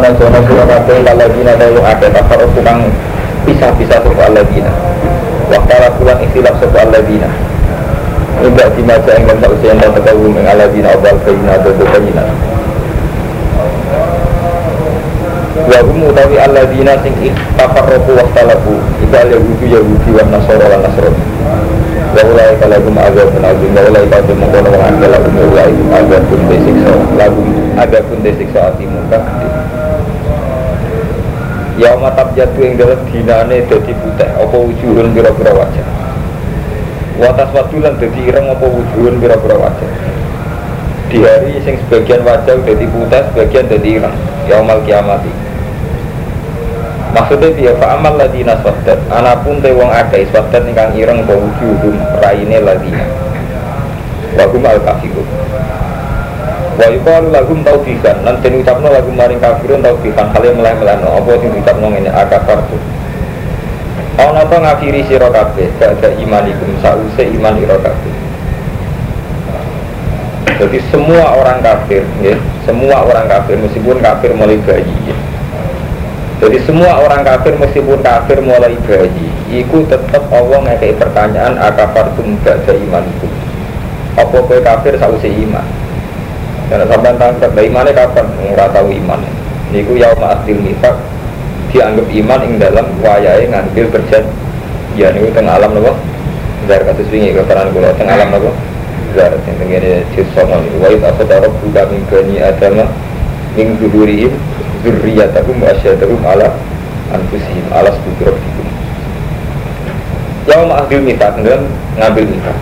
lan jono sira kabeh kalajina dalu akeh kafar tukang pisah-pisah sapa alladzina wa qala kulan ikhtilaf sapa alladzina Tidak dimaja yang tak usia yang tak tahu Yang alladzina abal bayina Dodo bayina Wa hum utawi alladzina sing tafarraqu wa ikhtalafu iku al yahudi yahudi wa nasrani wa ulai kala hum azabun azim wa ulai kala mengkono wa anda lahum ulai azabun desiksa lahum azabun desiksa atimun kang Ya matap jatuh yang dalam dinane dadi putih apa wujuhun pira-pira wajah? Watas wadulan dadi ireng apa wujuhun pira-pira wajah? Di hari sing sebagian wajah dadi putih sebagian dadi ireng. Yaumal kiamati. Maksudnya dia fa amal ladina swadat anapun te wong akeh swadat ingkang ireng apa wujuhum raine ladina. Wa hum al kafirun wa yuqalu lahum taufikan lan den ucapno lagu maring kafirun taufikan kale meleh-melehno apa sing diucapno ngene? Akafartu ana to ngafiri sira kabeh? Gak imanikum. Sause iman ira kabeh. Jadi semua orang kafir ya, semua orang kafir meskipun kafir mulai bayi ya. jadi semua orang kafir meskipun kafir mulai bayi iku tetap Allah ngekei pertanyaan akafartum ba'da imanikum. Apa kowe kafir sause iman karena sampai tangkap dari imannya kapan? Nggak tahu iman. Niku yauma adil nifak dianggap iman ing dalam wayai ngambil berjan ya niku tengah alam nopo dari kasus wingi keterangan kula tengah alam nopo dari yang tengene juz songon wa id akhadha rabbuka min bani adama min zuhurihim dzurriyyatahum wa asyhadahum ala anfusihim ala subuti rabbikum yauma adil nifak dan ngambil nifak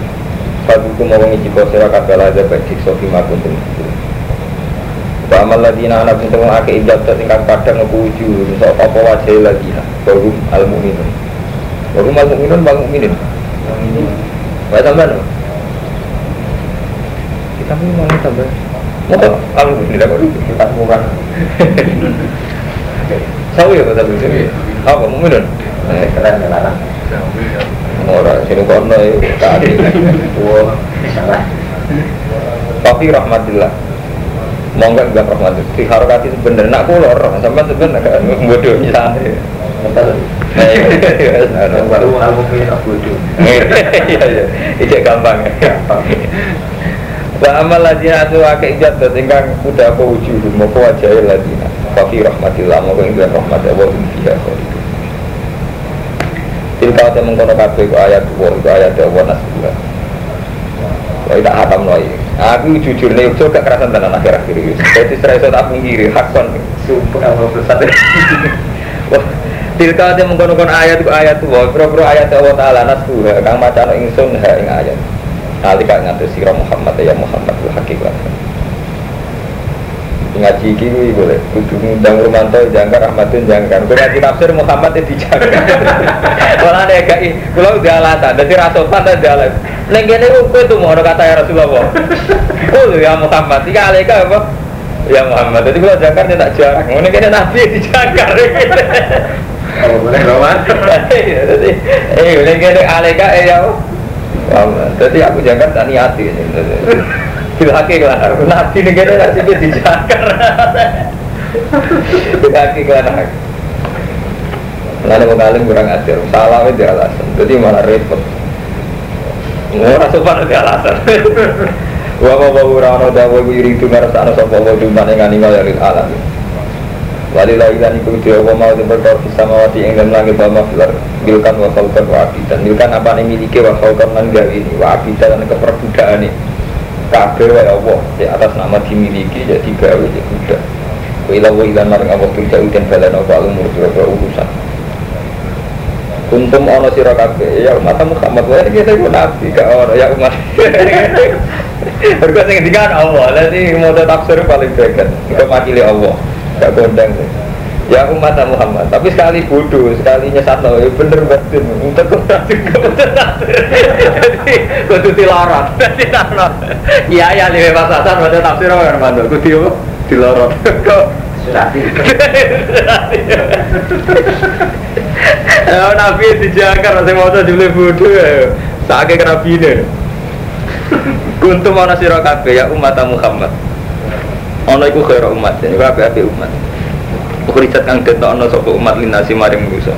Fadukum mau ngicipo sira kabeh aja baik siksa bima kuntum. Wa amal ladina anak pintu ake ijab tingkat kadang ngepuju Sok apa wajah ladina Barum al mu'minun Barum al mu'minun bang mu'minin? Wa tambah no Kita mau mau tambah Mau al mu'minin aku kita murah Sawi ya kata itu Apa mu'minun? Eh keren keren Ora sini kono tadi. Wah. Tapi rahmatillah. Monggo enggak rahmat. Di harokati sebenarnya nak kulor, sampai sebenarnya kan bodoh misalnya. Baru aku bodoh. Iya itu gampang. Wa amal ladina atu ake ijat tingkang udah apa wujud mau wajah ladina. Tapi rahmatillah monggo enggak rahmat Allah fiha khalidun. Tilka te mengkono kabeh ku ayat wa iku ayat Allah nasbullah. Wah tak hatam lagi. Aku jujur nih, gak kerasan tenan akhir akhir ini. Jadi serai so tak pinggiri, hakon. Sumpah Allah bersatu. Wah, tilka te mengkono kono ayat ku ayat wa, pro-pro ayat Allah Taala nasbullah. Kang macano ingsun ha ing ayat. Nalika ngatus sira Muhammad ya Muhammad wa hakikat. Ngaji iki kuwi boleh. Kudu ngundang Romanto jangkar Ahmadun jangkar. Kuwi ngaji tafsir Muhammad itu jangkar malah nek gak kula udah alasan. Dadi ra sopan ta jalan. Ning kene kowe tuh kata ya Rasulullah oh ya Muhammad. Iki aleka apa ya Muhammad. Jadi kula jangkar tak jarang ngene kene nabi di jangkar Oh, boleh Roman. jadi eh ngene kene aleka eh ya. Jadi aku jangkar tak niati Bilhaki kelar, nabi ini kira nasi dia dijakar. Bilhaki kelar. Lalu kalian kurang ajar, salah itu alasan. Jadi malah repot. Murah sopan itu alasan. Wa wa wa ora ana dawa wiri itu ngarasa ana sapa wa dumane ngani ngalih alam. Walillahi lan iku dia wa mau berkor bisa mawati ing dalam langit wa maflar Bilkan wa khalqan wa abidan Bilkan apa yang miliki wa khalqan lan gawe ini Wa abidan dan keperbudakan ini kabeh wae Allah di atas nama dimiliki jadi gawe jadi budak wa ila wa ila maring Allah tuja udan balan apa umur pira urusan. Kuntum ana sira kabeh ya umat Muhammad wae kita iku nabi gak ono ya umat. Berkat sing ngendikan Allah, lha iki mau tafsir paling baik Iku makili Allah, gak kondang Ya umat Muhammad, tapi sekali bodoh, sekali nyesat ya bener betul Untuk betul Jadi, kudu dilarang. Jadi, larang Iya, ya, lima pasasan, baca tafsir apa Armando Kudu dilarang. Kok. Ya, Nabi dijaga, masih mau dibeli bodoh ya. Sakit ke Nabi ini Kuntum ana sira kabeh ya umat Muhammad. Ana iku khair umat, ya kabeh kabeh umat. Ukhrijat kang detokno sapa umat linasi maring manusa.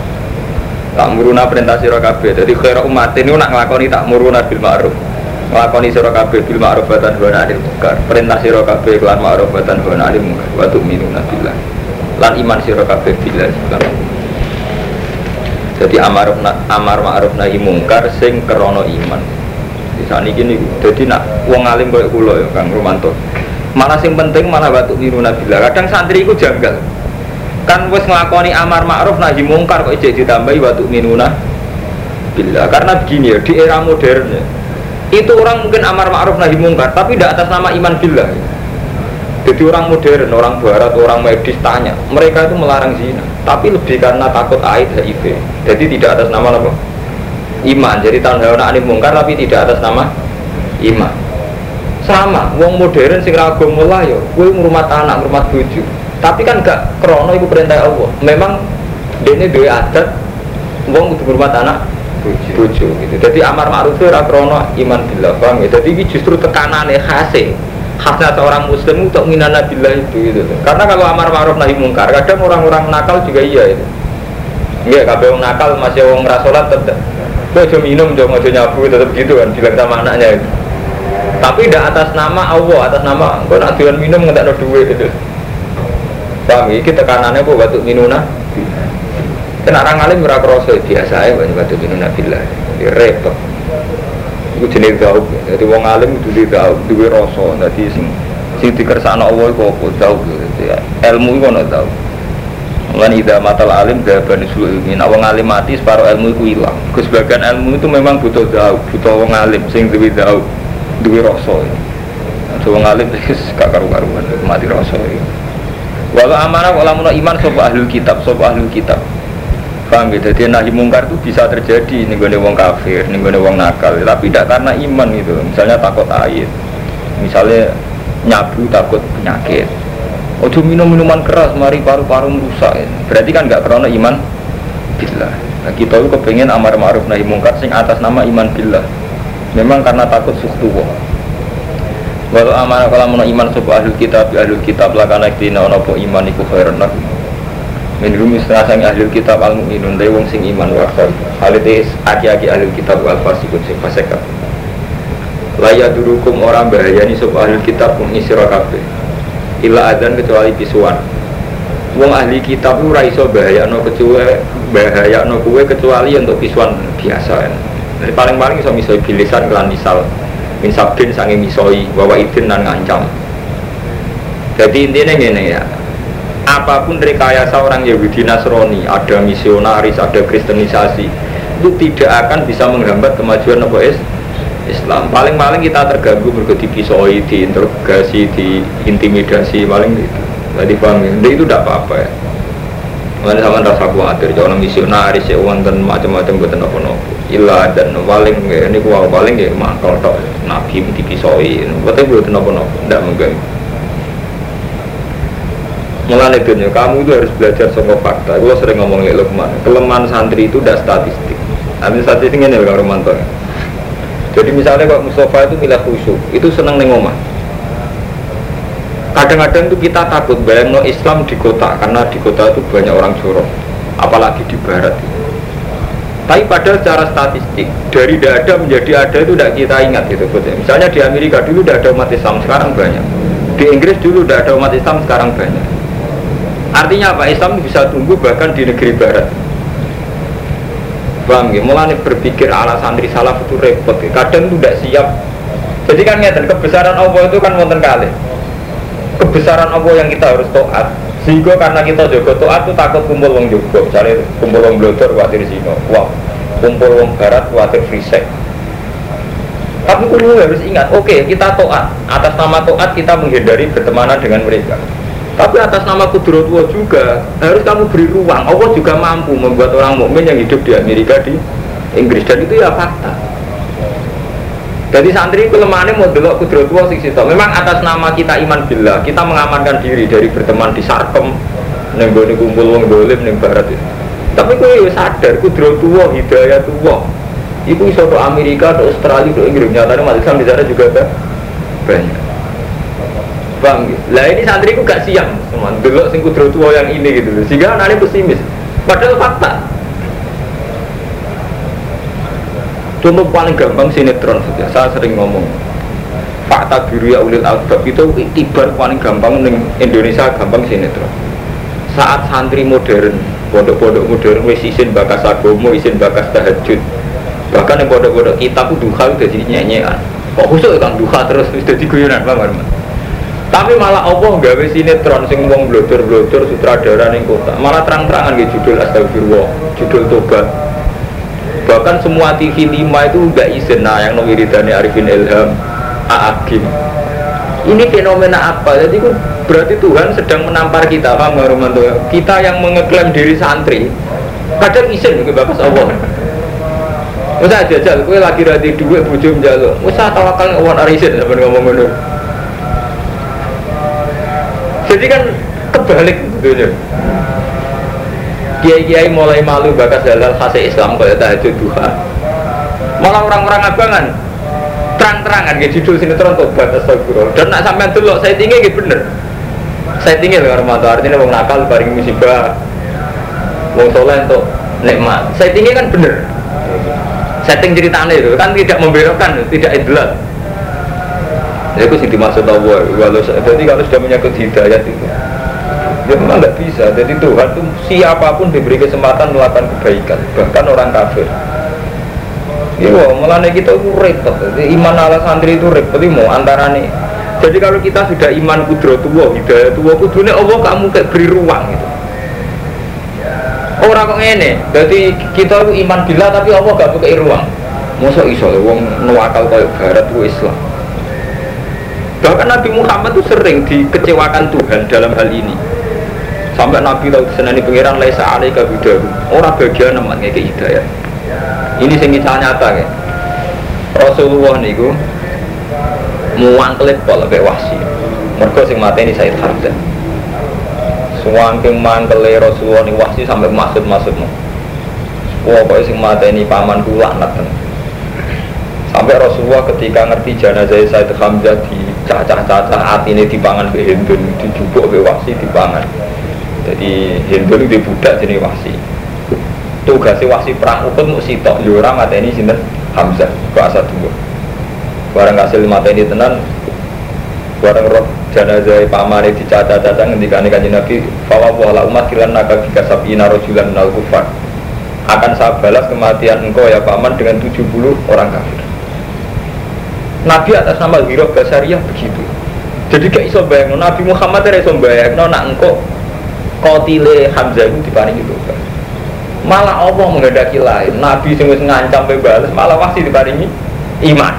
Tak muruna perintah sira kabeh. Dadi khair umat ini nak nglakoni tak muruna bil ma'ruf. Nglakoni sira kabeh bil ma'ruf wa tanha munkar. Perintah sira kabeh kelan ma'ruf wa tanha 'anil munkar. Wa tu'minuna billah. Lan iman sira kabeh lan jadi amar amar ma'ruf nahi mungkar sing kerono iman. Di sana gini, jadi nak uang alim kayak kulo ya Kang Romanto. Malah sing penting malah batuk niru nabilah. Kadang santri itu janggal. Kan wes ngelakoni amar ma'ruf nahi mungkar kok ijek ditambahi batuk minuna bila karena begini ya di era modern ya, itu orang mungkin amar ma'ruf nahi mungkar tapi tidak atas nama iman billah ya. Jadi orang modern, orang barat, orang medis tanya, mereka itu melarang zina, tapi lebih karena takut aid HIV. Jadi tidak atas nama apa? Iman. Jadi tahun hawana anim mungkar tapi tidak atas nama iman. Sama, wong modern sing ragu mulai yo, gue ngurmat anak, ngurmat bojo. Tapi kan gak krono itu perintah Allah. Memang ini dua adat, wong untuk ngurmat anak, bojo gitu. Jadi amar ma'ruf itu krono iman billah, paham ya? Jadi ini justru tekanannya khasnya khasnya seorang muslim untuk minana billah itu gitu. Karena kalau amar ma'ruf nahi mungkar, kadang orang-orang nakal juga iya itu. Iya, kalau orang nakal masih orang rasolat tetap. Cuma minum, cuma mau nyabu tetap gitu kan, bilang sama anaknya itu. Tapi tidak atas nama Allah, atas nama gue nak minum nggak ada duit itu. Paham? Ini tekanannya gue batu minuna. Dan orang alim berapa kroso biasa ya banyak batu minuna billah. Repot. Itu jenis gaub jadi wong alim itu gaub duwe rasa. Jadi sing sing dikersakno Allah iku apa? Gaub ilmu iku ana gaub Lan ida matal alim gaban ini. Nah wong alim mati separuh ilmu itu hilang Ke sebagian ilmu itu memang butuh gaub Butuh wong alim sing duwe gaub Duwe rasa. Wong alim gak karu-karuan Mati rasa Walau amanah kalau iman sopa ahlul kitab Sopa ahlul kitab Paham gitu, jadi nahi mungkar itu bisa terjadi nih gue wong kafir, nih gue wong nakal, tapi tidak karena iman gitu. Misalnya takut air, misalnya nyabu takut penyakit. Ojo minum minuman keras, mari paru-paru merusak. Ya. Berarti kan nggak karena iman bila. Nah, kita itu kepengen amar ma'ruf nahi mungkar sing atas nama iman bila. Memang karena takut suhtu Walau amanah kalau mau iman sebuah ahlul kitab, ahlul kitab lah karena kita nopo iman iku khairan Minhum istilahnya ahli kitab al mu'minun dari wong sing iman wa khair. Halitis aki-aki ahli kitab wal fasikun sing fasik Laya durukum orang bahaya nih sub ahli kitab pun isiro kabeh. Ila adan kecuali pisuan. Wong ahli kitab ora iso bahaya no kecuali bahaya no kue kecuali untuk pisuan biasa. Ya. Jadi paling-paling iso misoi bilisan kelan misal min sabdin misoi bawa idin dan ngancam. Jadi intinya gini ya, apa pun rekayasa orang Yahudi Nasrani, ada misionaris, ada kristenisasi, itu tidak akan bisa menghambat kemajuan Nabi Islam. Paling-paling kita terganggu berarti dipisoi, diinterogasi, diintimidasi, paling itu. Tadi paham ya? Itu tidak apa-apa ya. Mana sama rasa khawatir, jangan misionaris ya dan macam-macam buat nopo-nopo. Ilah dan paling ya, ini kuah paling ya makal tok nabi dipisoi, buatnya buat nopo-nopo, tidak mengganggu. Mulai dunia, kamu itu harus belajar sama fakta. Gue sering ngomong lek Lukman, kelemahan santri itu udah statistik. Nanti statistik ini kalau Romanto. Jadi misalnya kalau Mustafa itu milah khusyuk, itu seneng neng omah. Kadang-kadang tuh kita takut bayang no Islam di kota karena di kota itu banyak orang jorok, apalagi di barat. Tapi pada secara statistik dari tidak ada menjadi ada itu tidak kita ingat gitu. Misalnya di Amerika dulu tidak ada umat Islam, sekarang banyak. Di Inggris dulu tidak ada umat Islam, sekarang banyak Artinya apa? Islam bisa tumbuh bahkan di negeri barat. Bang, ya, mulai berpikir ala santri salaf itu repot. Kadang itu tidak siap. Jadi kan ngeten kebesaran Allah itu kan wonten kali. Kebesaran Allah yang kita harus taat. Sehingga karena kita jaga taat itu takut kumpul wong juga. Misalnya kumpul wong blodor khawatir sino. Wah, kumpul wong barat khawatir frisek. Tapi kumpul harus ingat, oke okay, kita toat Atas nama toat kita menghindari bertemanan dengan mereka tapi atas nama kudrotullah juga harus kamu beri ruang. Allah juga mampu membuat orang mukmin yang hidup di Amerika di Inggris dan itu ya fakta. Jadi santri kelemahannya mau delok kudrotullah sing situ. Memang atas nama kita iman billah, kita mengamankan diri dari berteman di Sarkem, neng kumpul wong dolim neng barat itu. Tapi kue ya sadar kudrotullah, hidayatullah. Iku iso ke Amerika, ke Australia, ke Inggris. Nyatanya Islam di sana juga ada banyak. Gitu? Lah ini santri gak siap semua delok sing kudro tua yang ini gitu. Sehingga anaknya pesimis. Padahal fakta. Contoh paling gampang sinetron saja. Saya sering ngomong. Fakta biru ya ulil albab itu tibar paling gampang ning Indonesia gampang sinetron. Saat santri modern, pondok-pondok modern wis isin bakas agomo, isin bakas tahajud. Bahkan yang pondok-pondok kitab itu duha udah jadi nyanyian. Kok khusus kan duha terus wis jadi guyonan, paham Mas? Tapi malah Allah gawe sinetron sing wong blodor-blodor sutradara ning kota. Malah terang-terangan gitu judul astagfirullah, judul tobat. Bahkan semua TV 5 itu enggak izin nah yang wiridane Arifin Ilham, Aagim. Ini fenomena apa? Jadi itu berarti Tuhan sedang menampar kita, paham nggak Romanto? Kita yang mengeklaim diri santri, kadang izin ke bakas Allah. Masa jajal, gue lagi rati duit bojo njaluk. Masa tawakal ngomong arisin sampe ngomong ngono. Jadi kan kebalik gitu Kiai-kiai mulai malu bakas halal khas Islam kalau tahajud duha. Malah orang-orang abangan terang-terangan gitu judul sinetron tobat astagfirullah. Dan nak sampean delok saya tinggi gitu bener. Saya tinggi loh Armando artinya mau nakal bareng musibah. Wong soleh untuk nikmat. Saya tinggi kan bener. Setting ceritanya itu kan tidak membelokkan, tidak idlat. Itu sih dimaksud Allah. Walau jadi kalau sudah menyangkut hidayat itu, ya memang nggak bisa. Jadi Tuhan tuh siapa pun diberi kesempatan melakukan kebaikan, bahkan orang kafir. Iya, malah kita itu repot. Jadi iman ala santri itu repot. Ini mau antara nih. Jadi kalau kita sudah iman kudro tua, hidayah tua, kudronya Allah kamu kayak beri ruang gitu. Orang kok ngene, jadi kita itu iman bila tapi Allah gak pakai ruang. Masa iso wong nuwakal kayak barat itu Islam. Bahkan Nabi Muhammad itu sering dikecewakan Tuhan dalam hal ini. Sampai Nabi tahu senani pangeran laisa alaika bidahu. Orang bagian nemat ngeke hidayah. Ini sing kisah nyata ya. Rasulullah niku muangkelit pol lebih wahsi. Mergo sing mateni Said Hamzah. Suwangking mangkele Rasulullah ni wahsi sampai maksud-maksudmu. Pokoknya sing mateni paman kula laknat Sampai Rasulullah ketika ngerti jenazah Said Hamzah di cacah-cacah ini dipangan ke Hindun, dijubuk ke wasi dipangan. Jadi Hindun itu budak jenis wasi. Tugasnya wasi perang ukut mau sitok, yura mata ini sinten Hamzah kuasa dua. Barang hasil mata ini tenan, barang roh jenazah paman di cacah-cacah ketika nih kanji Nabi, fawwah umat kilan naga jika sabina rojulan nal kufar. Akan saya balas kematian engkau ya paman dengan 70 orang kafir. Nabi atas nama Giroh Basariyah begitu. Jadi gak iso bayang, Nabi Muhammad tidak iso bayang, nak engkau kotile Hamzah itu diparingi itu. Malah Allah menghendaki lain. Nabi wis ngancam bebas, malah masih diparingi iman.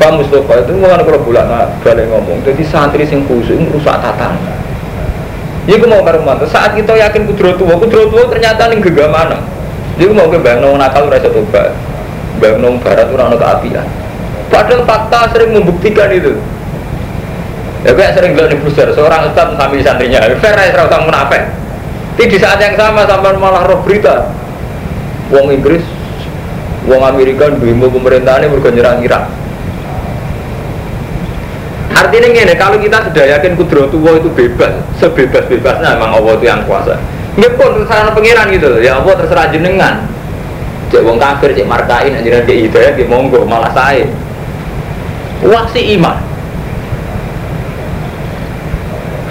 Pak Mustafa itu mau kalau bulan balik ngomong, jadi santri sing khusus rusak tatan. Iya gue mau karo mantu. Saat kita yakin kudro tua, kudro tua ternyata nih gegamana. Jadi gue mau ke bayang nakal rasa tobat. Bayang barat orang keapian. Padahal fakta sering membuktikan itu. Ya kayak sering bilang di browser, seorang ustadz sambil santrinya, fair ya serasa munafik. Tapi di saat yang sama sampai malah roh berita, Wong Inggris, Wong Amerika, demo pemerintahannya bergerak Irak. Artinya gini, kalau kita sudah yakin kudro tua itu bebas, sebebas-bebasnya memang Allah itu yang kuasa. Ini pun terserah pengiran gitu, ya Allah terserah jenengan. Cek wong kafir, cek markain, anjiran dia hidayah, dia monggo, malah saya. Wasi iman.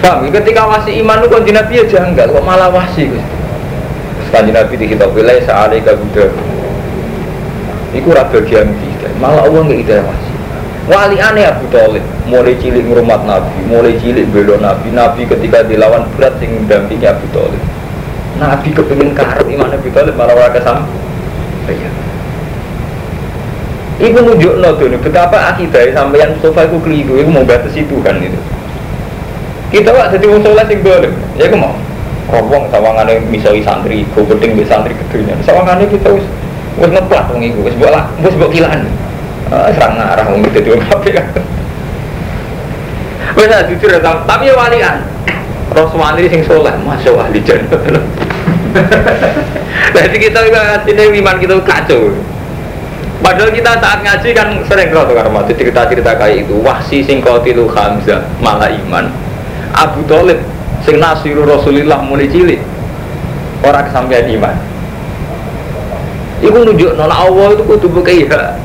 Paham? Ketika wasi iman itu kanji Nabi ya janggal, kok malah wasi Kanji Nabi di kitab wilayah sa'alaika buddha Iku raga bagian hidayah, malah Allah nggak hidayah wasi Wali aneh Abu Talib, mulai cilik ngurumat Nabi, mulai cilik belo Nabi, Nabi ketika dilawan berat sing mendampingi Abu Talib. Nabi kepingin karep iman Abu Talib malah ora kesam. Iya. Iku nunjuk no betapa akidah sampeyan Mustafa iku keliru, iku mau batasi Tuhan itu. Kita wak jadi wong soleh sing dolim, ya iku mau. Robong sawangane misoi santri, go penting be santri kedunya. Sawangane kita wis wis ngeplat wong iku, wis mbok wis mbok kilaan. Ah, serang ngarah wong itu dua kafe kan. Wes jujur ya, tapi ya walian. Rasulullah sing soleh, masya Allah di Jadi kita sini iman kita kacau. Padahal kita saat ngaji kan sering kalau tukar mati cerita-cerita kayak itu. Wahsi sing qatilu Hamzah malah iman. Abu Thalib sing nasiru Rasulillah mulai cilik. Orang kesampaian iman. Iku nunjuk nona Allah itu kudu bekiha.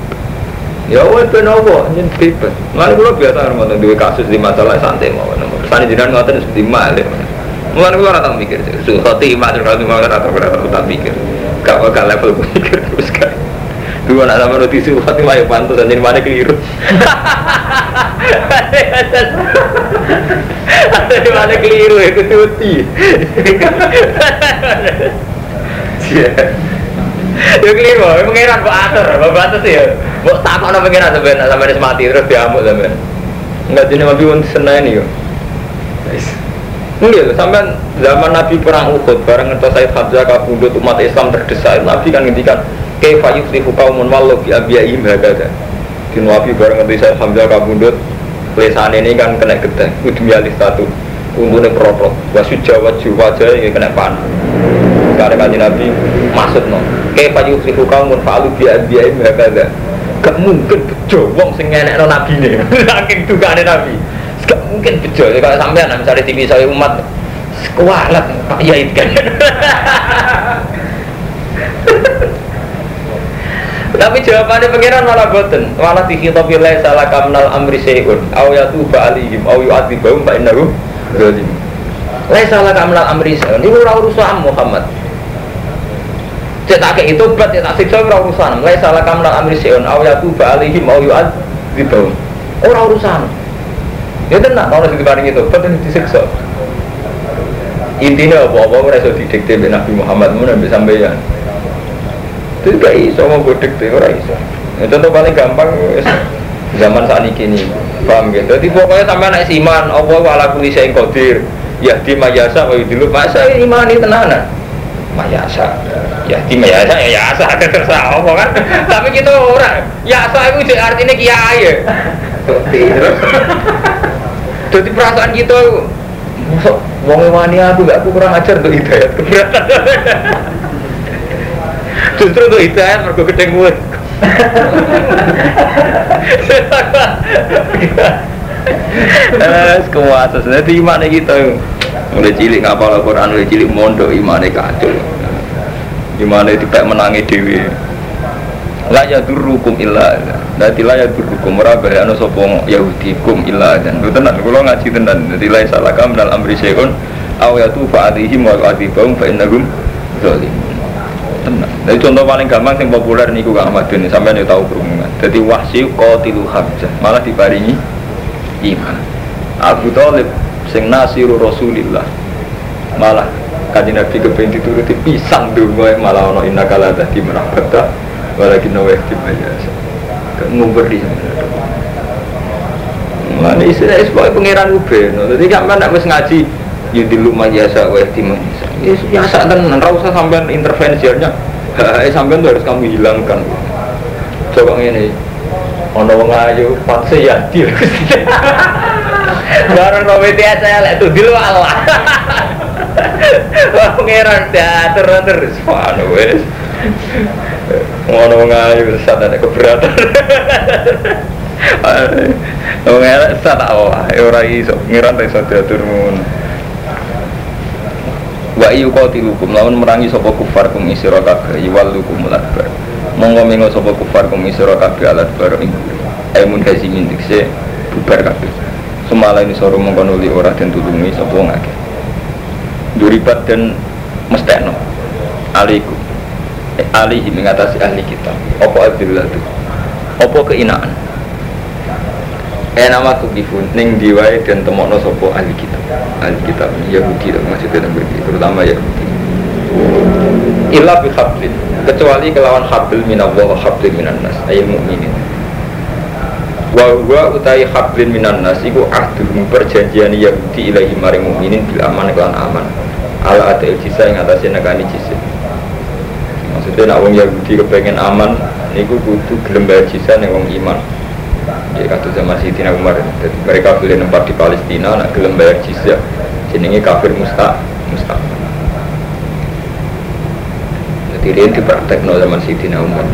Ya Allah ben Allah nyen bebas. Mulane kula biasa ngoten duwe kasus di masalah santai mawon. Kersane jenengan ngoten seperti malih. Mulane kula ora tau mikir. Suhati iman ora tau ora tau mikir. Gak bakal level mikir terus kan. Dua anak sama roti ini layak pantas dan mana keliru. Ada di mana keliru itu cuti. Ya keliru, pengiran kok atur, batas ya. Mau tak kok pengiran sebenarnya sampai mati terus diamuk sampai. Enggak mobil untuk senang ini yo. Enggak, sampai zaman Nabi perang Uhud bareng ngetos Said Hamzah kabundut umat Islam terdesak, Nabi kan ngendikan kaifa yuflihu qaumun wallahu bi abiyaihim hakada di Nabi bareng ngerti saya Hamzah kabundut lesan ini kan kena getah kudu alih satu untune protot wasu jawa jiwa aja yang kena pan. Karena kaji Nabi maksud no kaifa yuflihu qaumun fa'alu bi abiyaihim hakada gak mungkin bejo wong sing ngenekno nabi ne saking dukane nabi. Gak mungkin bejo. Kalau sampean misalnya tinggi saya umat kualat Pak Yai. kan Tapi jawabannya pengiran malah boten. Malah dikhitabi la salah kamnal amri syai'un aw yatuba alaihim aw yu'adzibahum fa innahu zalim. La salah kamnal amri syai'un. Ini ora urusan Muhammad. Cetak itu bat cetak siksa ora urusan. La salah kamnal amri syai'un aw yatuba alaihim aw yu'adzibahum. Ora urusan. Ya tenang, kalau sing diparingi itu, betul disiksa. Intinya apa-apa ora iso didikte Nabi Muhammad mun sampeyan. Itu gak iso mau bodek tuh, ora iso. Ya, contoh paling gampang zaman saat ini kini, paham gitu. Jadi pokoknya sampai naik iman, Allah wala kuli saya kodir, ya di mayasa, wa dulu masa iman ini tenanan. Mayasa, ya di mayasa ya yasa terserah apa kan. Tapi kita orang, yasa itu artinya kiai ya. Jadi perasaan kita Wong wani aku gak aku kurang ajar untuk hidayat keberatan. Justru untuk hidayat mergo gedeng mulut. Eh, kuat Jadi iman kita mulai cilik ngapal Al-Quran, mulai cilik mondok imannya kacau. Imannya tidak menangi dewi. La ya durukum illa Dadi la ya durukum ora bahaya ana sapa Yahudi kum illa dan tenan kula ngaji tenan dadi la salah kam dal amri syai'un aw yatu fa alaihim wa adibahum fa zalimun tenang. Jadi contoh paling gampang yang populer niku Kang Ahmad bin sampean tahu kerungan. Jadi wahsi qatilu Hamzah malah diparingi iman. Abu Thalib sing nasiru Rasulillah malah kaji Nabi kepengen dituruti pisang dulu malah ono inna kala tadi merabata walakin nawa di mayasa ngumber di sana Mana istilah sebagai pangeran ube, jadi kan nak wis ngaji yudilu majasa wa ihtimam ya biasa tenan ora usah sampean intervensinya eh sampean tuh harus kamu hilangkan. Coba ini ono wong ayu patse ya dia bareng robeti aja lek tuh dilu Allah pangeran teater terus wah wes ngono wong ayu ada keberatan. Wong elek sak tak wae ora iso. Ngiran iso diatur ngono wa iyu qatilukum lawan merangi sapa kufar kum isira kabeh iwalukum lakbar monggo mengo sapa kufar kum isira kabeh alat bar ing aimun hazimin dikse bubar kabeh. Semala ini soro mongko nuli ora den tulungi sapa wong akeh. Duribat dan mestekno. Alikum eh, alihi mengatasi ahli kita apa adillah itu apa keinaan Eh nama tukifun ning diwai dan temokno sopo ahli kitab? Ahli kitab Yahudi dan maksudnya berbeda terutama Yahudi. Illa bi hablin kecuali kelawan habl minallah wa hablin minan nas ayil mu'minin wa huwa utai hablin minan nas iku ahdul perjanjian Yahudi ilahi maring mu'minin bil aman kelan aman. Ala ada jisa yang atasnya negani jisa. Maksudnya nak wong Yahudi kepengen aman niku kudu gelem jisa ning wong iman ya kata zaman Sayyidina Umar jadi mereka boleh nempat di Palestina nak gelem bayar jizyah jenenge kafir musta musta jadi dia dipraktek no zaman Sayyidina Umar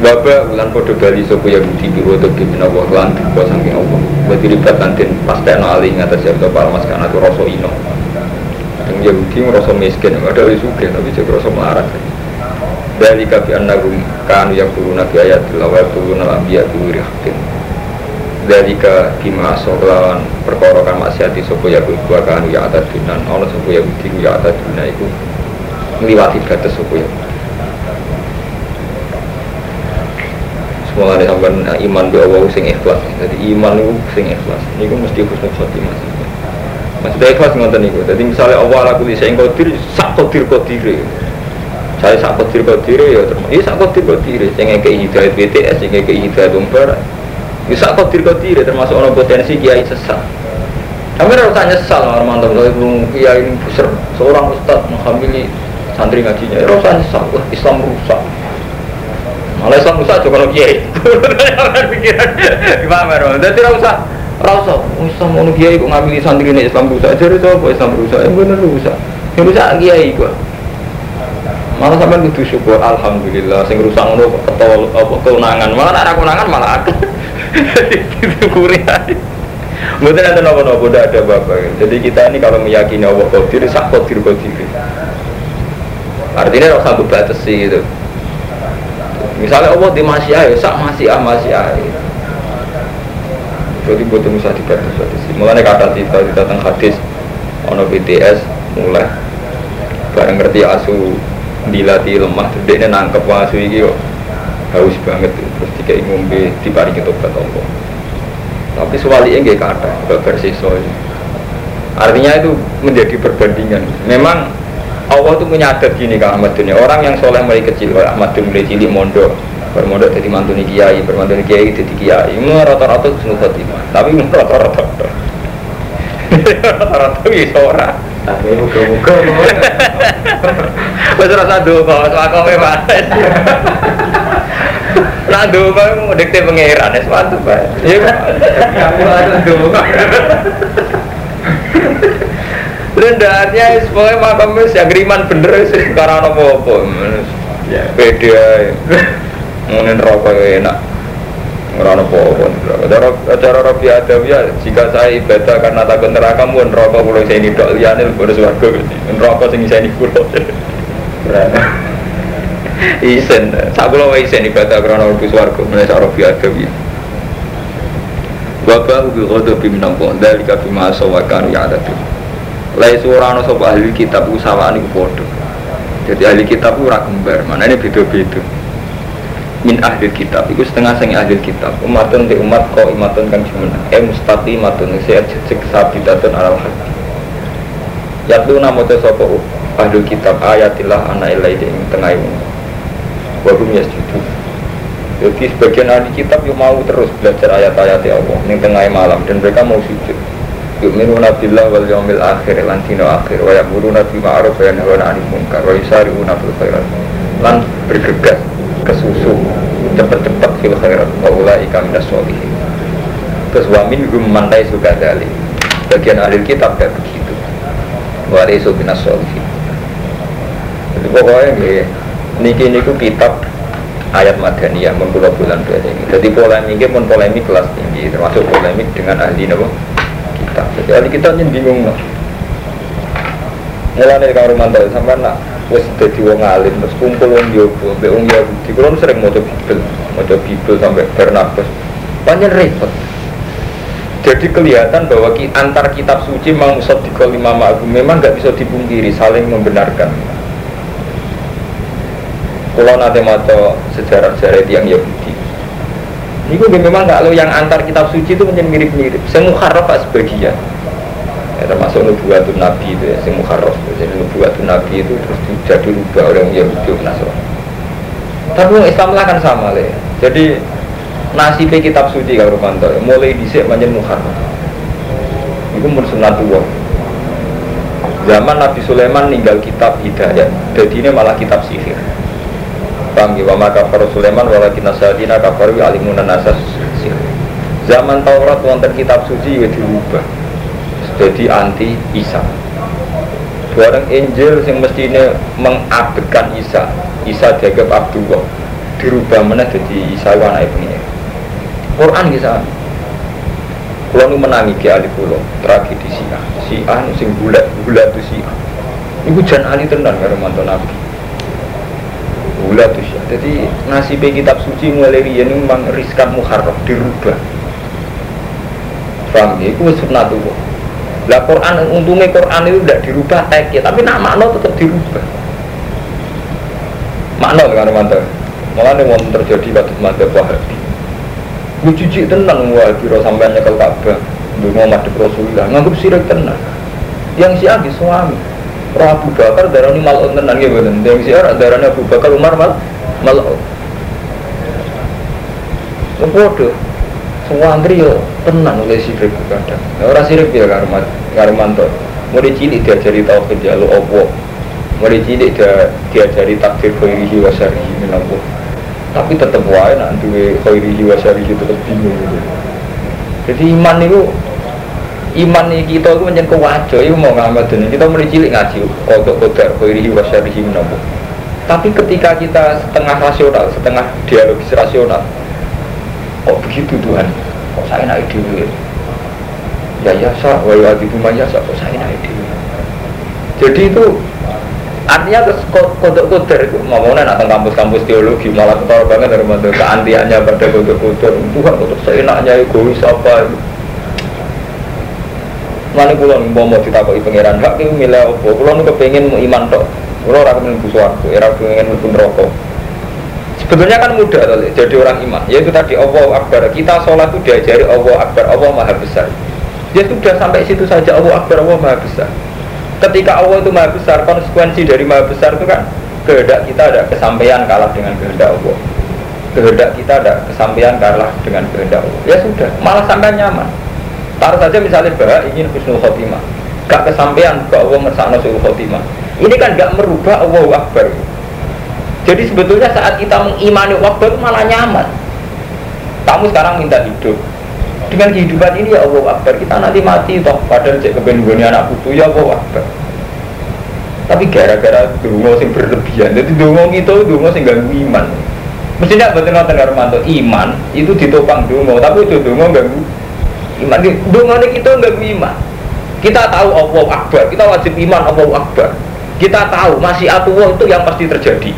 Wabah ulan podo bali sopo Yahudi bi wodo bi minawa lan dibuat saking Allah. Berarti ribat lantin pas tekno alih ngatas ya Pak Mas karena itu rasa ino. Yang Yahudi ngerasa miskin, ada wis sugih tapi jadi rasa melarat. Dari kabi annahum kanu turun nabi ayat lawa turun nabi ayat hakin. Dari ka bima lawan perkara kan maksiati sopo Yahudi wa kanu ya atas dunan ono sopo Yahudi ya atas dunan itu batas sopo Yahudi. Semua ada sampai iman bi Allah sing ikhlas. Jadi iman itu sing ikhlas. Ini mesti husnul khotimah. Maksudnya ikhlas ngonten niku. Jadi misalnya Allah aku engkau diri sak kodir kodire. Saya sak kodir kodire ya terus. Iya sak kodir kodire. Yang kayak hidayat BTS, yang kayak hidayat umpar. Ya sak kodir kodire termasuk orang potensi kiai sesat. Kami tanya nyesal orang mantan kalau belum kiai besar seorang ustad menghamili santri ngajinya. Ya harus nyesal. Wah Islam rusak. Malah Islam rusak juga kalau kiai. Pikiran gimana bro? Jadi rasa rasa Islam mau kiai kok ngambil santri ini Islam rusak. Jadi apa Islam rusak? Yang benar rusak. Yang rusak kiai gua. Malah sampai kudu syukur alhamdulillah sing rusak ngono ketol apa. Malah ada keunangan malah aku. Disyukuri aja. Mungkin ada nopo-nopo, tidak ada bapak. Jadi kita ini kalau meyakini Allah Qadir, sak Qadir Qadir. Artinya harus sambut batas sih gitu. Misalnya Allah di masih ayo, sak masih ah masih ayo. Jadi buat bisa dibatas batas sih. Mulanya kata kita kita tentang hadis, ono BTS mulai bareng ngerti asu dilatih lemah, dia nangkep asu ini kok. Haus banget terus tiga ngombe diparingi tobat Allah. Tapi sewaliknya nggak kata versi soal artinya itu menjadi perbandingan. Memang Allah tuh menyadar gini ke Ahmad dunia. Orang yang soleh mulai kecil kalau Ahmad dunia mulai cilik mondok bermodok jadi mantuni kiai bermantuni kiai jadi kiai. Ini rata-rata husnul khotimah tapi rata-rata. Rata-rata bisa orang Tapi muka-muka Wes rasa donga, aku memang. Nah donga mau dikte pangeran wis mantep bae. Ya aku ada donga. Rendahannya semuanya makam wis yang riman bener sih karena apa-apa. Ya. Beda. Ngene rokok enak. Ngerana apa-apa Cara, cara Rabbi Adam ya Jika saya ibadah karena takut neraka Mun rokok pulau saya ini dok liane Bodo suarga Rokok sing saya ini pulau. Isen. Saya pulau isen ibadah karena Rabbi suarga Mulai saya ya kodoh biminam pun Dari kabi masa wakan ya ada tuh Lai suara sopa ahli kitab Usawaan itu bodoh Jadi ahli kitab itu kembar Mana ini beda-beda min ahli kitab. Itu setengah sangi ahli kitab. Umatun di umat kau imatun kang jumlah eh mustaqimatun saya cek sabidatun alal hati yaitu nama tu sopo ahli kitab? Ayatillah anak ilai di tengah ini. Wabum ya setuju jadi sebagian ahli kitab yang mau terus belajar ayat-ayat Allah di tengah malam dan mereka mau sujud. Yu'minuna billah wal yawmil akhir lan dina akhir. Wa ya'muruna bil ma'ruf wa yanhauna 'anil munkar wa yusari'una fil lan bergegas ke susu cepet-cepet fil khairat wa ulaika minas sholihin terus wa minhum man laisu kadzalik bagian ahli kitab kayak begitu. Wa laisu minas sholihin jadi pokoknya nggih niki niku kitab ayat madaniyah mun kula bulan ini. Jadi polemiknya pun polemik kelas tinggi termasuk polemik dengan ahli napa? Kitab. Jadi ahli kitab yang bingung no. mulai kang Romanto sampai nak wis dadi wong alim terus kumpul wong jowo mbek wong Yahudi. Kulo sering maca Bibel maca Bibel sampai Barnabas. Banyak repot. Jadi kelihatan bahwa ki, antar kitab suci memang di lima ma'abu memang nggak bisa dipungkiri saling membenarkan. Kalau nanti maca sejarah-sejarah yang Yahudi. Ini memang nggak lo yang antar kitab suci itu menjadi mirip-mirip. Semua sebagian ya, termasuk nubuatun nabi itu ya sing mukharraf. Jadi nubuatun nabi itu terus jadi rubah oleh Yahudi Nasrani. Tapi Islam lah kan sama le. Jadi nasibnya kitab suci kalau Romanto mulai disik manjen mukharraf. Itu tua zaman Nabi Sulaiman ninggal kitab hidayat jadi ini malah kitab sihir. Paham ya maka kafar Sulaiman walakin nasadina kafaru alimunan nasas sihir. Zaman Taurat wonten kitab suci ya dirubah jadi anti Isa bareng Injil yang mestinya mengabdikan Isa Isa dianggap Abdullah dirubah mana jadi Isa anake pengen. Quran bisa. Kalau nu menangi ki ali kulo tragedi Syiah. Syiah nu sing bulat bulat tuh Syiah. Iku jan ali tenan karo mantu Nabi. Bulat tuh Syiah. Jadi nasib kitab suci mulai ini memang riskan muharram dirubah. Paham ya? Itu tuh. Lah Quran untungnya Quran itu tidak dirubah teks tapi nama makna tetap dirubah. Makna kan mantu. Malah nih mau terjadi pada mata Wahabi. Gue cuci tenang Wahabi sampai nyekel Ka'bah. Gue mau madep Rasulullah, nganggep sirik tenang. Yang si Agi suami. Roh Abu Bakar darah ini malah tenang ya bener. Yang si Ara darahnya Abu Bakar Umar mal malah. Bodoh. Semua antri yo tenang oleh sirik kadang. Orang sirik ya karmat karmanto. Mau dicilik diajari tauhid ya lo opo. Mau dicilik dia diajari takdir khairihi wa syarihi minallah tapi tetap wae nak duwe khairihi wa syarihi tetap bingung. Jadi iman itu iman nih kita itu menjadi kewajo itu mau ngamat ini kita mulai cilik ngaji kodok kodok khairihi wa syarihi menabu tapi ketika kita setengah rasional setengah dialogis rasional kok begitu Tuhan kok saya naik dulu ya ya sa wa yu'adibu ya sa kok saya naik dulu jadi itu artinya kodok koder ngomongnya nak kampus-kampus teologi malah ketara banget dari mana keantiannya pada kodok koder Tuhan kodok seenaknya egois apa? Mana pulau mau mau ditakuti pangeran hak itu milih apa? Pulau nu kepengen iman tok. Pulau orang kepengen buswargo, era pengen pun rokok. Sebetulnya kan mudah tuh, jadi orang iman. Yaitu tadi Allah Akbar. Kita sholat itu diajari Allah Akbar, Allah Maha Besar. Ya sudah sampai situ saja Allah Akbar, Allah Maha Besar. Ketika Allah itu maha besar konsekuensi dari maha besar itu kan kehendak kita ada kesampaian kalah dengan kehendak Allah. Kehendak kita ada kesampaian kalah dengan kehendak Allah. Ya sudah malah sampai nyaman. Taruh saja misalnya bahwa ingin husnul khotimah. Gak kesampaian bahwa Allah ngersakno husnul khotimah. Ini kan gak merubah Allah Akbar jadi sebetulnya saat kita mengimani Akbar malah nyaman. Kamu sekarang minta hidup. Dengan kehidupan ini ya Allah Akbar kita nanti mati toh. Padahal cek kebenggoni anak putu ya Allah Akbar. Tapi gara-gara dungo sing berlebihan jadi dungo itu dungo sing ganggu iman. Mestinya betul nonton Armanto iman itu ditopang dungo tapi itu dungo ganggu iman. Dungo kita ganggu iman. Kita tahu Allah Akbar kita wajib iman Allah Akbar. Kita tahu masih atuwa itu yang pasti terjadi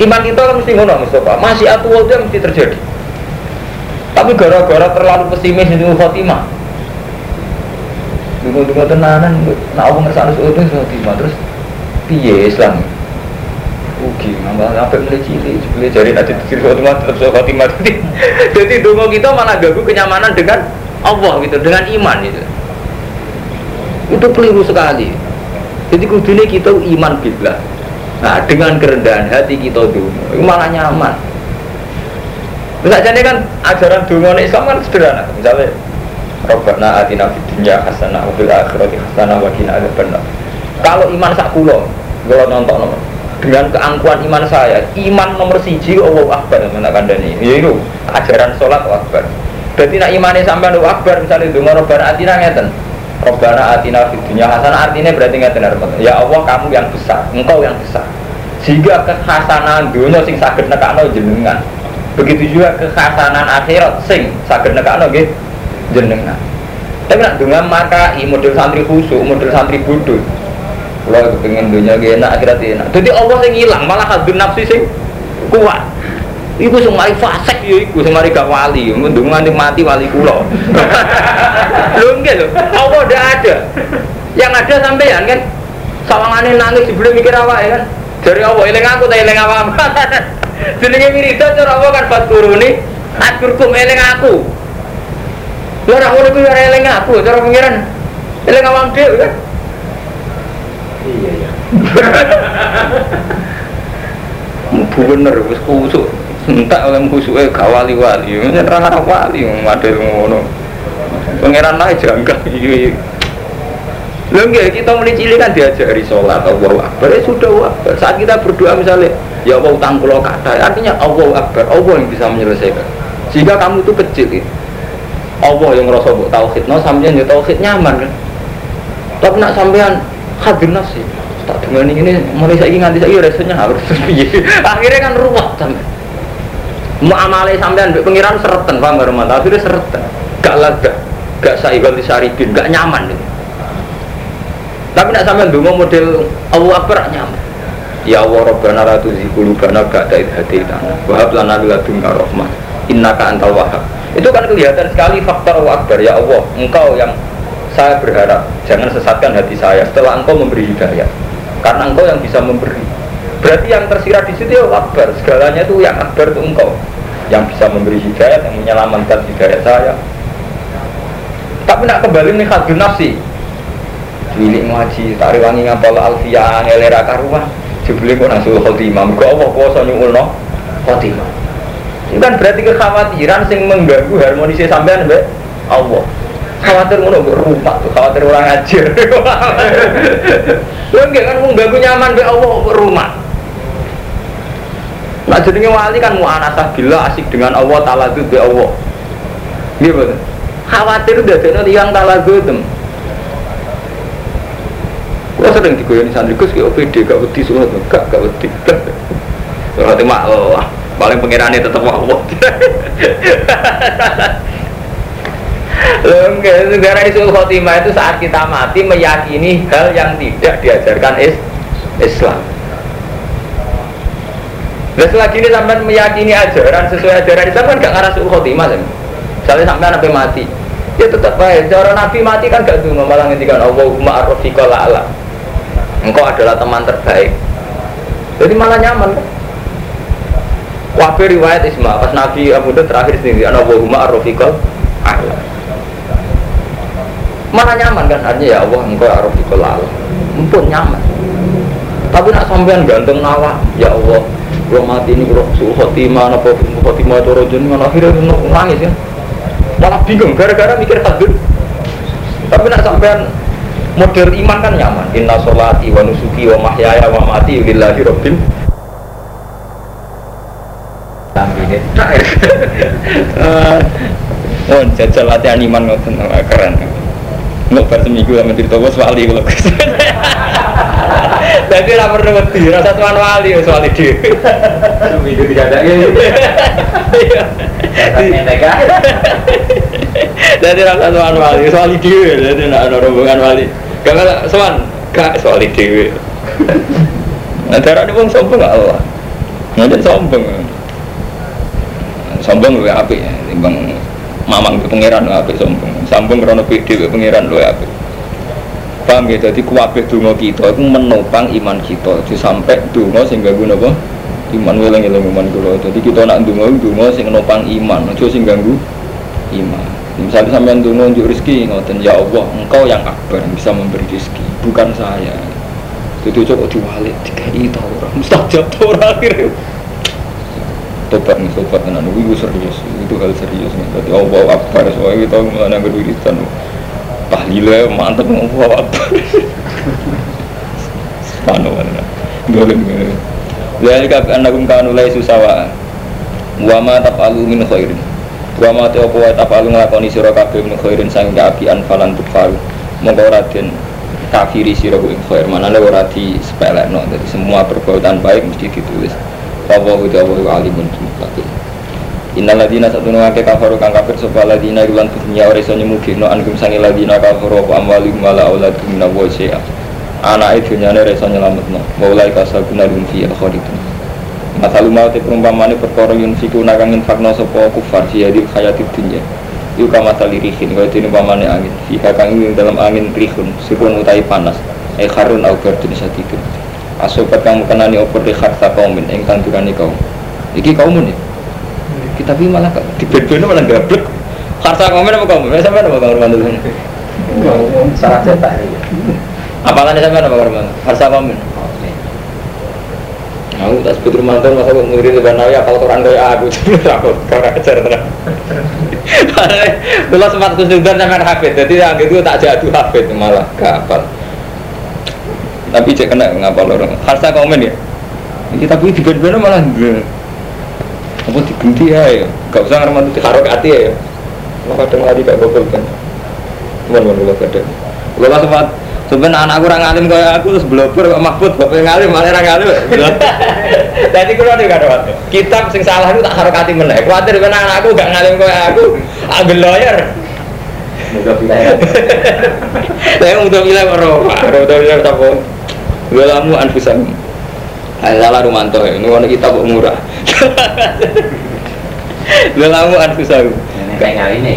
iman kita kan mesti ngono Mustafa masih atuwa itu mesti terjadi tapi gara-gara terlalu pesimis itu Fatimah. Dungu-dungu tenanan, nak apa ngerasa harus itu Fatimah terus piye Islam? Ugi, nambah sampai mulai cilik, mulai jari nanti dikir Fatimah tetap so Fatimah. Jadi dungu kita malah ganggu kenyamanan dengan Allah gitu, dengan iman gitu. Itu keliru sekali. Jadi kudunya kita iman billah. Nah, dengan kerendahan hati kita dulu, malah nyaman. Misalnya kan ajaran dungo Islam kan sederhana. Misalnya Robbana atina fid dunya hasanah wa fil akhirati hasanah wa qina adzabannar. Kalau iman sak kula, kula nonton dengan keangkuhan iman saya, iman nomor siji Allah Akbar mana kandani. Ya itu ajaran sholat Akbar. Berarti nak imannya sampai Allah Akbar misalnya dungo Robbana atina ngeten. Robbana atina fid dunya hasanah. Artinya berarti ngeten Ya Allah kamu yang besar, engkau yang besar. Sehingga kekhasanan dunia sing sakit nekakno jenengan. Begitu juga kekhasanan akhirat sing saged nekakno nggih jenengan. Tapi nak dengan maka i model santri khusyuk model santri bodoh. Kalau pengen dunia gak enak akhirat enak. Jadi Allah yang hilang malah hadun nafsi sing kuat Iku sing mari fasik ya iku sing mari gak wali, mendungan mati wali kula. lho enggak lho, Allah udah ada. Yang ada sampean kan? Sawangane nangis sebelum mikir apa ya kan. Dari Allah eling aku ta eling apa? Jenenge wiridan cara apa kan fat kuruni Adkurkum eling aku. Lha ora ngono kuwi ora eling aku cara pengiran eling awam dhewe kan? Iya iya. Bener wis kusuk entak oleh kusuke gak wali-wali. Ora wali model ngono. Pangeran lah janggal iki. Enggak, kita mulai cilik kan diajari sholat Allah Akbar, ya sudah Akbar. Saat kita berdoa misalnya Ya Allah utang pulau kata Artinya Allah Akbar, Allah yang bisa menyelesaikan. Sehingga kamu itu kecil ya. Allah yang buat tauhid. No sampean ya tauhid nyaman kan? Tapi nak sampean hadir nasi Tak dengan ini mulai saya nganti saya rasanya harus. Akhirnya kan ruwet sampai Muamalah sampean mbek pengiran sereten paham gak rumah tapi sereten. Gak lega, gak saibal disaribin, gak nyaman ini. Tapi nak sampean donga model Allah Akbar nyaman. Ya Allah Rabbana la tuzigh qulubana ba'da idh hadaitana wa hab lana ladunka rahmah innaka antal wahhab. Itu kan kelihatan sekali faktor Allah Akbar ya Allah, engkau yang saya berharap jangan sesatkan hati saya setelah engkau memberi hidayah karena engkau yang bisa memberi berarti yang tersirat di situ ya akbar segalanya itu yang akbar itu engkau yang bisa memberi hidayah yang menyelamatkan hidayah saya. Tapi nak kembali nih khadun nafsi. Wilik ngaji, tak rewangi ngapal alfiyah, ngelera karuan. Jebeli kok nasul khotimah, muka Allah kuasa nyuulno khotimah. Itu kan berarti kekhawatiran sing mengganggu harmonisnya sampean mbak. Allah. Khawatir ngono mbok rumah tuh khawatir orang ajar lu enggak kan mengganggu nyaman be Allah rumah nah jadinya wali kan mau anasah bila asik dengan Allah taala itu be Allah. Iya betul khawatir yang taala itu Gua sering digoyoni santri? Gus kayak OPD gak wedi surat gak gak wedi. Surat mak oh, paling pangerane tetep Allah. Enggak, negara isul khotimah itu saat kita mati meyakini hal yang tidak diajarkan is Islam. Nah selagi ini sampai meyakini ajaran sesuai ajaran Islam kan gak ngarah sul khotimah kan? Misalnya sampai nabi mati, ya tetap baik. Cara nabi mati kan gak dungo malah ngendikan Allahumma arrofiqal ala. Engkau adalah teman terbaik. Jadi malah nyaman kan? Wabir riwayat Isma, pas Nabi Abu Dhabi terakhir sendiri, Allahumma arrofiqal ala mana nyaman kan artinya ya Allah engkau ya Rafiqul Allah mumpun nyaman tapi nak sampean ganteng nawa ya Allah kalau mati ini kalau suhu khotimah apa khotimah itu rojun kan akhirnya nangis ya. Malah bingung gara-gara mikir hadir tapi nak sampean model iman kan nyaman. Inna sholati wa nusuki wa mahyaya wa mati lillahi rabbil ini Oh, jajal latihan iman ngoten. Keren. Nggak bar seminggu sama cerita bos wali kalau Jadi lah perlu wedi, rasa tuan wali dhewe. Seminggu tidak ada ya. Jadi rasa tuan wali, wis wali dhewe, jadi nak ada rombongan wali. Gak ada sowan, gak wis wali dhewe. Nah, darah ini pun sombong gak Allah. Nanti sombong. Sombong lebih api ya, timbang mamang ke pangeran lu apik sombong sambung krono pede ke pangeran lu apik paham ya? Jadi kuwabeh donga kita itu menopang iman kita. Jadi sampai donga sehingga guna apa iman welang eling iman kula. Jadi kita nak donga donga sing nopang iman. Aja sing ganggu iman. Misalnya sampean donga unjuk rezeki ngoten ya Allah engkau yang akbar yang bisa memberi rezeki bukan saya. Itu coba diwalik dikai tau orang mustajab tau orang akhirnya? Tobat nih tobat tenan. Itu serius itu hal serius nih. Jadi Allah akbar soalnya kita mengenai berwiridan tahlilnya mantep Allah akbar subhanallah boleh boleh Jadi kan kum kanu lai susawa wa ma tafalu khairin. Wa ma ta apa tafalu nglakoni sira kabeh min khairin sang kaapian falan tukfalu monggo raden kafiri sira ing khair. Manane ora di sepelekno jadi semua perbuatan baik mesti ditulis. Huda wa alimun. mutlaqin Innal ladina satu nuwake kafaru kang kafir sapa ladina ilan dunya ora iso nyemugino ankum sangi ladina kafaru apa amwalihum wala auladum min wa syai'a. Anake dunyane ora iso nyelametno. Mulai kasabuna dum fi khalidun Masalu mau te perkara yun fiku nakang infakno sapa kufar fi hadil hayatid dunya. Iku kama talirihin kaya dene pamane angin. Fi kakang ing dalam angin rihun sirun utai panas. E kharun au bardun sadidun asobat kamu kenani opor di harta kaumin yang tandurani kaum. Iki kaumun ya kita tapi malah di bed malah gablek. Harta kaumin apa kaum sampai apa kaum rumah dulu Salah cetak. apalagi sampai apa kaum harta kaumin Aku tak sebut rumah tuh masa aku murid di Banawi apal Quran kaya aku. Aku kau ajar terang. Dulu sempat kesulitan sama hafid, jadi yang itu tak jatuh hafid malah kapal tapi cek kena ngapa orang. Harta komen ya? Ini tapi di bener malah apa digenti ya ya gak usah ngarep itu harok hati ya lo kadang lagi gak gobel kan cuman mau lo kadang lo lah sempat Sebenarnya anak aku orang alim kayak aku terus blober kok mahfud bapak ngalim malah orang ngalim. Jadi kalau ada kado waktu kitab sing salah itu tak harokati meneh. Khawatir ben anak aku gak ngalim kayak aku, ambil lawyer. Mudah bilang. Saya untuk bilang orang, untuk bilang apa? Gue lamu anfusam. Salah Rumanto, ini warna kita kok murah. Gue lamu anfusam. Ini kayak ngali nih.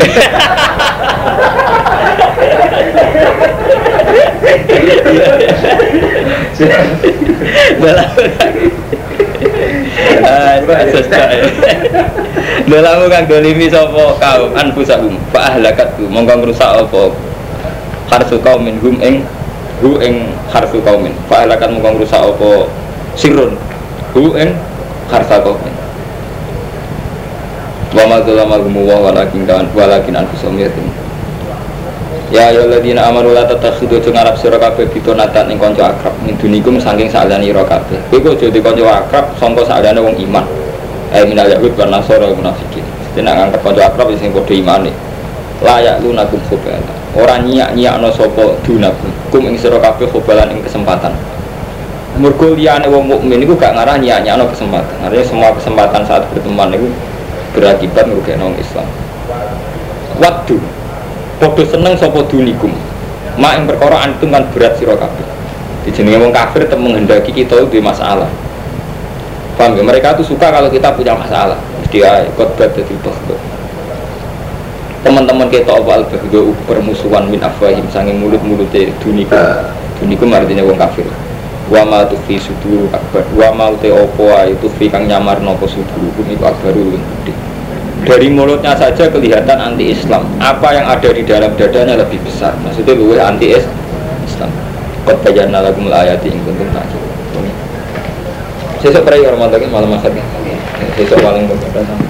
Dalam Dalam kang dolimi sapa kaum anfusahum fa ahlakatku. Mongko ngrusak apa? Harsu kaumin hum ing hu ing harsu kaumin. Fa ahlakat mongko ngrusak apa sirun hu ing harsa kaumin wa ma dzalama hum wa walakin kan walakin anfusahum yatim Ya ya ladina amanu la tatakhidu aja ngarap sira kabeh bitonatan ning kanca akrab min dunikum saking saliyane ira kabeh. Kowe aja kanca akrab sangka saliyane wong iman. Eh minal yahud wa nasara munafikin. Dene ngangkat kanca akrab sing padha imane. Layak lunakum khobala. Ora nyiak-nyiakno sapa dunakum. Kum ing sira kabeh khobalan ing kesempatan. Mergo liyane wong mukmin iku gak ngarah nyiak-nyiakno kesempatan. Artinya semua kesempatan saat berteman itu berakibat merugekno wong Islam. Waktu Podo seneng sopo dunikum Mak yang perkara antum kan berat sira kabeh. Dijenenge wong kafir tetap menghendaki kita itu masalah. Paham ya? Mereka tuh suka kalau kita punya masalah. Ya khotbah bahdo. Teman-teman kita awal bahdo permusuhan min afwahim sange mulut-mulute dunikum. Dunikum artinya wong kafir. Wa ma tufi suduru akbar. Wa ma te opo ae tufi kang nyamar nopo iku akbaru luwih gede. Dari mulutnya saja kelihatan anti Islam apa yang ada di dalam dadanya lebih besar. Maksudnya luwe anti Islam kot bayana lagu melayati ing kuntum takir sesok pray orang malam masaknya sesok paling berkata sama